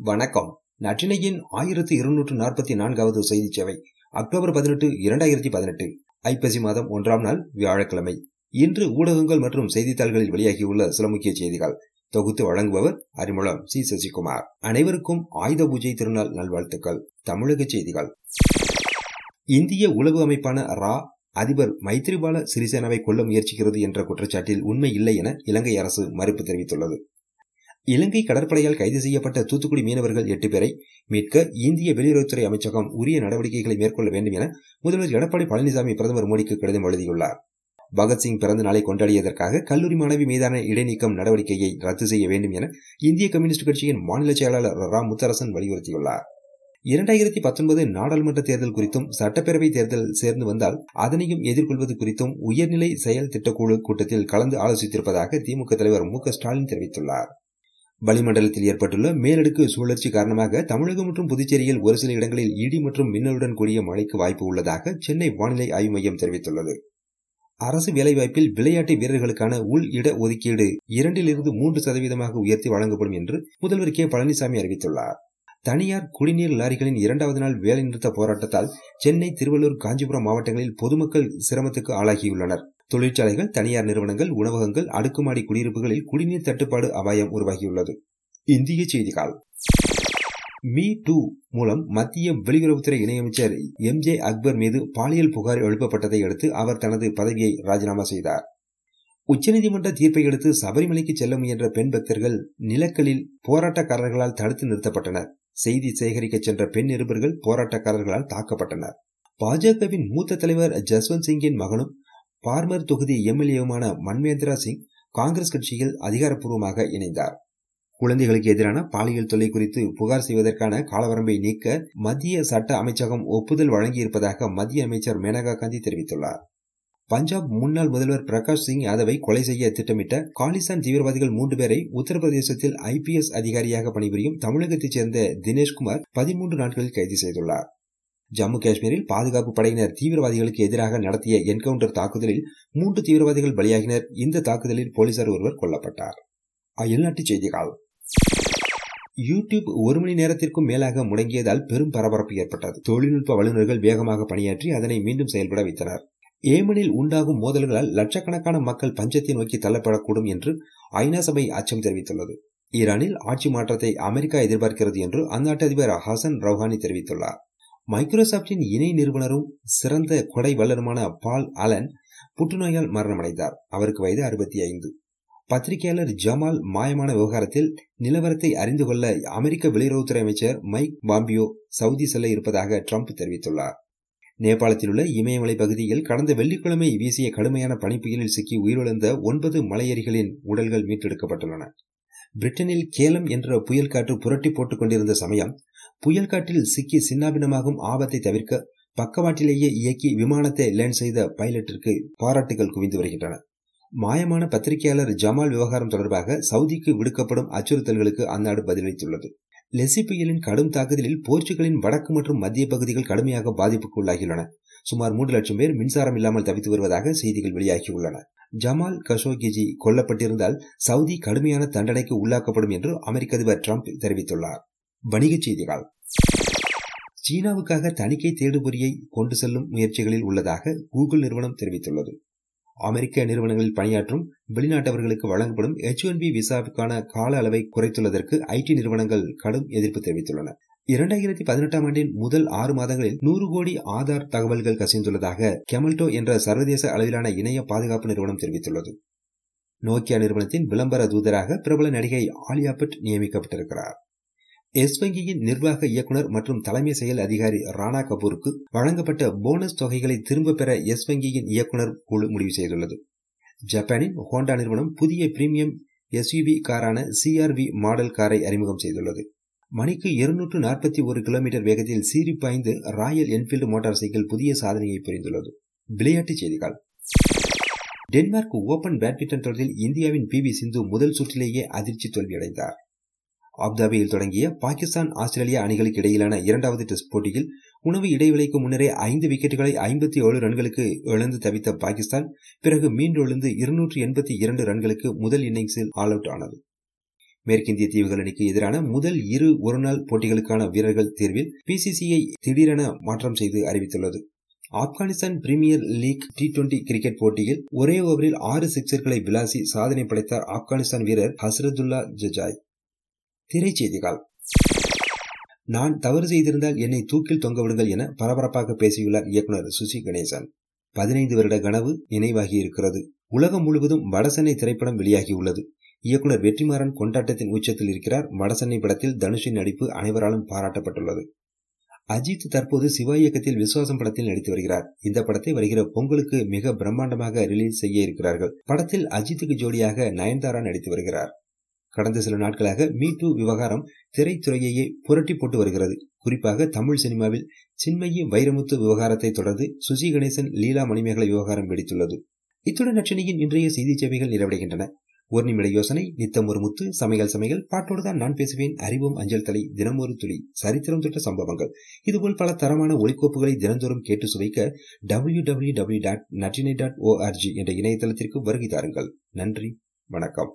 வணக்கம். நற்றினையின் ஆயிரத்தி இருநூற்று நாற்பத்தி நான்காவது செய்தி சேவை அக்டோபர் பதினெட்டு இரண்டாயிரத்தி பதினெட்டு ஐப்பசி மாதம் ஒன்றாம் நாள் வியாழக்கிழமை. இன்று ஊடகங்கள் மற்றும் செய்தித்தாள்களில் வெளியாகியுள்ள சில முக்கிய செய்திகள். தொகுத்து வழங்குபவர் அறிமுகம் சி. சசிகுமார். அனைவருக்கும் ஆயுத பூஜை திருநாள் நல்வாழ்த்துக்கள். தமிழக செய்திகள். இந்திய உளவு அமைப்பான ரா அதிபர் மைத்ரிபால சிறிசேனாவை கொல்ல முயற்சிக்கிறது என்ற குற்றச்சாட்டில் உண்மை இல்லை என இலங்கை அரசு மறுப்பு தெரிவித்துள்ளது. இலங்கை கடற்படையால் கைது செய்யப்பட்ட தூத்துக்குடி மீனவர்கள் எட்டு பேரை மீட்க இந்திய வெளியுறவுத்துறை அமைச்சகம் உரிய நடவடிக்கைகளை மேற்கொள்ள வேண்டும் என முதல்வர் எடப்பாடி பழனிசாமி பிரதமர் மோடிக்கு கடிதம் எழுதியுள்ளார். பகத்சிங் பிறந்த நாளை கொண்டாடியதற்காக கல்லூரி மாணவி மீதான இடைநீக்கம் நடவடிக்கையை ரத்து செய்ய வேண்டும் என இந்திய கம்யூனிஸ்ட் கட்சியின் மாநில செயலாளர் ரா. முத்தரசன் வலியுறுத்தியுள்ளார். இரண்டாயிரத்தி பத்தொன்பது நாடாளுமன்ற தேர்தல் குறித்தும் சட்டப்பேரவை தேர்தல் சேர்ந்து வந்தால் அதனையும் எதிர்கொள்வது குறித்தும் உயர்நிலை செயல் திட்டக்குழு கூட்டத்தில் கலந்து ஆலோசித்திருப்பதாக திமுக தலைவர் மு. ஸ்டாலின் தெரிவித்துள்ளார். வளிமண்டலத்தில் ஏற்பட்டுள்ள மேலடுக்கு சுழற்சி காரணமாக தமிழகம் மற்றும் புதுச்சேரியில் ஒரு சில இடங்களில் இடி மற்றும் மின்னலுடன் கூடிய மழைக்கு வாய்ப்பு உள்ளதாக சென்னை வானிலை ஆய்வு மையம் தெரிவித்துள்ளது. அரசு வேலைவாய்ப்பில் விளையாட்டு வீரர்களுக்கான உள் இட ஒதுக்கீடு இரண்டிலிருந்து மூன்று சதவீதமாக உயர்த்தி வழங்கப்படும் என்று முதல்வர் கே. பழனிசாமி அறிவித்துள்ளார். தனியார் குடிநீர் லாரிகளின் இரண்டாவது நாள் வேலைநிறுத்த போராட்டத்தால் சென்னை திருவள்ளூர் காஞ்சிபுரம் மாவட்டங்களில் பொதுமக்கள் சிரமத்துக்கு ஆளாகியுள்ளனர். தொழிற்சாலைகள் தனியார் நிறுவனங்கள் உணவகங்கள் அடுக்குமாடி குடியிருப்புகளில் குடிநீர் தட்டுப்பாடு அபாயம் உருவாகியுள்ளது. இந்திய செய்திகள். மீ டூ மூலம் மத்திய வெளியுறவுத்துறை இணையமைச்சர் எம் ஜே அக்பர் மீது பாலியல் புகார் எழுப்பப்பட்டதை அடுத்து அவர் தனது பதவியை ராஜினாமா செய்தார். உச்சநீதிமன்ற தீர்ப்பை அடுத்து சபரிமலைக்கு செல்ல முயன்ற பெண் பக்தர்கள் நிலக்கலில் போராட்டக்காரர்களால் தடுத்து நிறுத்தப்பட்டனர். செய்தி சேகரிக்க சென்ற பெண் நிருபர்கள் போராட்டக்காரர்களால் தாக்கப்பட்டனர். பாஜகவின் மூத்த தலைவர் ஜஸ்வந்த் சிங்கின் மகனும் பார்மர் தொகுதி எம்எல்ஏவுமான மன்வேந்திரா சிங் காங்கிரஸ் கட்சியில் அதிகாரப்பூர்வமாக இணைந்தார். குழந்தைகளுக்கு எதிரான பாலியல் தொல்லை குறித்து புகார் செய்வதற்கான காலவரம்பை நீக்க மத்திய சட்ட அமைச்சகம் ஒப்புதல் வழங்கியிருப்பதாக மத்திய அமைச்சர் மேனகா காந்தி தெரிவித்துள்ளார். பஞ்சாப் முன்னாள் முதல்வர் பிரகாஷ் சிங் யாதவை கொலை செய்ய திட்டமிட்ட காலிஸ்தான் தீவிரவாதிகள் மூன்று பேரை உத்தரப்பிரதேசத்தில் ஐபிஎஸ் அதிகாரியாக பணிபுரியும் தமிழகத்தைச் சேர்ந்த தினேஷ்குமார் பதிமூன்று நாட்களில் கைது செய்துள்ளார். ஜம்மு காஷ்மீரில் பாதுகாப்பு படையினர் தீவிரவாதிகளுக்கு எதிராக நடத்திய என்கவுண்டர் தாக்குதலில் மூன்று தீவிரவாதிகள் பலியாகினர். இந்த தாக்குதலில் போலீசார் ஒருவர் கொல்லப்பட்டார். அயல்நாட்டுச் செய்திகள். யூடியூப் ஒரு மணி நேரத்திற்கும் மேலாக முடங்கியதால் பெரும் பரபரப்பு ஏற்பட்டது. தொழில்நுட்ப வல்லுநர்கள் வேகமாக பணியாற்றி அதனை மீண்டும் செயல்பட வைத்தனர். ஏமனில் உண்டாகும் மோதல்களால் லட்சக்கணக்கான மக்கள் பஞ்சத்தை நோக்கி தள்ளப்படக்கூடும் என்று ஐநா சபை அச்சம் தெரிவித்துள்ளது. ஈரானில் ஆட்சி மாற்றத்தை அமெரிக்கா எதிர்பார்க்கிறது என்று அந்நாட்டு அதிபர் ஹசன் ரவுஹானி தெரிவித்துள்ளார். மைக்ரோசாப்டின் இணை நிறுவனரும் சிறந்த கொடை வல்லருமான பால் அலன் புற்றுநோயால் மரணமடைந்தார். அவருக்கு வயது அறுபத்தி ஐந்து பத்திரிகையாளர் ஜமால் மாயமான விவகாரத்தில் நிலவரத்தை அறிந்து கொள்ள அமெரிக்க வெளியுறவுத்துறை அமைச்சர் மைக் பாம்பியோ சவுதி செல்ல இருப்பதாக ட்ரம்ப் தெரிவித்துள்ளார். நேபாளத்தில் உள்ள இமயமலை பகுதியில் கடந்த வெள்ளிக்கிழமை வீசிய கடுமையான பனிப்புயலில் சிக்கி உயிரிழந்த ஒன்பது மலையரிகளின் உடல்கள் மீட்டெடுக்கப்பட்டுள்ளன. பிரிட்டனில் கேலம் என்ற புயல் காற்று புரட்டி போட்டுக் கொண்டிருந்த சமயம் புயல் காற்றில் சிக்கி சின்னாபினமாகும் ஆபத்தை தவிர்க்க பக்கவாட்டிலேயே இயக்கி விமானத்தை லேண்ட் செய்த பைலட்டிற்கு பாராட்டுகள் குவிந்து வருகின்றன. மாயமான பத்திரிகையாளர் ஜமால் விவகாரம் தொடர்பாக சவுதிக்கு விடுக்கப்படும் அச்சுறுத்தல்களுக்கு அந்நாடு பதிலளித்துள்ளது. லெசி புயலின் கடும் தாக்குதலில் போர்ச்சுகலின் வடக்கு மற்றும் மத்திய பகுதிகள் கடுமையாக பாதிப்புக்கு உள்ளாகியுள்ளன சுமார் மூன்று லட்சம் பேர் மின்சாரம் இல்லாமல் தவித்து வருவதாக செய்திகள் வெளியாகியுள்ளன. ஜமால் கஷோகிஜி கொல்லப்பட்டிருந்தால் சவுதி கடுமையான தண்டனைக்கு உள்ளாக்கப்படும் என்று அமெரிக்க அதிபர் டிரம்ப் தெரிவித்துள்ளார். வணிகச் செய்திகள். சீனாவுக்காக தணிக்கை தேடுபொறியை கொண்டு செல்லும் முயற்சிகளில் உள்ளதாக கூகுள் நிறுவனம் தெரிவித்துள்ளது. அமெரிக்க நிறுவனங்களில் பணியாற்றும் வெளிநாட்டவர்களுக்கு வழங்கப்படும் எச் ஒன் பி விசாவுக்கான கால அளவை குறைத்துள்ளதற்கு ஐடி நிறுவனங்கள் கடும் எதிர்ப்பு தெரிவித்துள்ளன. இரண்டாயிரத்தி பதினெட்டாம் ஆண்டின் முதல் ஆறு மாதங்களில் நூறு கோடி ஆதார் தகவல்கள் கசிந்துள்ளதாக கெமல்டோ என்ற சர்வதேச அளவிலான இணைய பாதுகாப்பு நிறுவனம் தெரிவித்துள்ளது. நோக்கியா நிறுவனத்தின் விளம்பர தூதராக பிரபல நடிகை ஆலியா பட் நியமிக்கப்பட்டிருக்கிறார். எஸ் வங்கியின் நிர்வாக இயக்குநர் மற்றும் தலைமை செயல் அதிகாரி ராணா கபூருக்கு வழங்கப்பட்ட போனஸ் தொகைகளை திரும்பப் பெற எஸ் வங்கியின் இயக்குநர் குழு முடிவு செய்துள்ளது. ஜப்பானின் ஹோண்டா நிறுவனம் புதிய பிரீமியம் எஸ்யூவி காரான சிஆர்வி மாடல் காரை அறிமுகம் செய்துள்ளது. மணிக்கு இருநூற்று நாற்பத்தி ஒரு கிலோமீட்டர் வேகத்தில் சீறி பாய்ந்து ராயல் என்ஃபீல்டு மோட்டார் சைக்கிள் புதிய சாதனையை புரிந்துள்ளது. விளையாட்டுச் செய்திகள். டென்மார்க் ஓபன் பேட்மிண்டன் தொடரில் இந்தியாவின் பி வி சிந்து முதல் சுற்றிலேயே அதிர்ச்சி தோல்வியடைந்தார். அப்தாபியில் தொடங்கிய பாகிஸ்தான் ஆஸ்திரேலியா அணிகளுக்கு இடையிலான இரண்டாவது டெஸ்ட் போட்டியில் உணவு இடைவெளிக்கு முன்னரே ஐந்து விக்கெட்டுகளை ஐம்பத்தி ஏழு ரன்களுக்கு இழந்து தவித்த பாகிஸ்தான் பிறகு மீண்டும் எழுந்து இருநூற்றி எண்பத்தி இரண்டு ரன்களுக்கு முதல் இன்னிங்ஸில் ஆல் அவுட் ஆனது. மேற்கிந்திய தீவுகள் அணிக்கு எதிரான முதல் இரு ஒருநாள் போட்டிகளுக்கான வீரர்கள் தேர்வில் பிசிசிஐ திடீரென மாற்றம் செய்து அறிவித்துள்ளது. Afghanistan premier league T twenty cricket போட்டியில் ஒரே ஓவரில் ஆறு சிக்சர்களை விளாசி சாதனை படைத்தார் ஆப்கானிஸ்தான் வீரர் ஹசரதுல்லா ஜஜாய். திரைச்செய்திகள். நான் தவறு செய்திருந்தால் என்னை தூக்கில் தொங்கவிடுங்கள் என பரபரப்பாக பேசியுள்ளார் இயக்குநர் சுசி கணேசன். பதினைந்து வருட கனவு நினைவாகி இருக்கிறது. உலகம் முழுவதும் வடசென்னை திரைப்படம் வெளியாகியுள்ளது. இயக்குநர் வெற்றிமாறன் கொண்டாட்டத்தின் உச்சத்தில் இருக்கிறார். வடசென்னை படத்தில் தனுஷின் நடிப்பு அனைவராலும் பாராட்டப்பட்டுள்ளது. அஜித் தற்போது சிவா இயக்கத்தில் விசுவாசம் படத்தில் நடித்து வருகிறார். இந்த படத்தை வருகிற பொங்கலுக்கு மிக பிரம்மாண்டமாக ரிலீஸ் செய்ய இருக்கிறார்கள். படத்தில் அஜித்துக்கு ஜோடியாக நயன்தாரா நடித்து வருகிறார். கடந்த சில நாட்களாக மீ டூ விவகாரம் திரைத்துறையையே புரட்டி போட்டு வருகிறது. குறிப்பாக தமிழ் சினிமாவில் சின்மயி வைரமுத்து விவகாரத்தை தொடர்ந்து சுசி கணேசன் லீலா மணிமேகலை விவகாரம் வெடித்துள்ளது. இத்துடன் நச்சினியின் இன்றைய செய்தி சேவைகள் நிறைவடைகின்றன. ஒரு நிமிட யோசனை நித்தம் ஒரு முத்து சமையல் சமையல் பாட்டோடு தான் நான் பேசுவேன். அறிவோம் அஞ்சல் தலை தினம் ஒரு துளி சரித்திரம் தொட்ட சம்பவங்கள். இதுபோல் பல தரமான ஒளிக்கோப்புகளை தினந்தோறும் கேட்டு சுவைக்க டபிள்யூ டபிள்யூ டபிள்யூ டாட் நட்டினை டாட் ஓஆர்ஜி என்ற இணையதளத்திற்கு வருகை தாருங்கள். நன்றி வணக்கம்.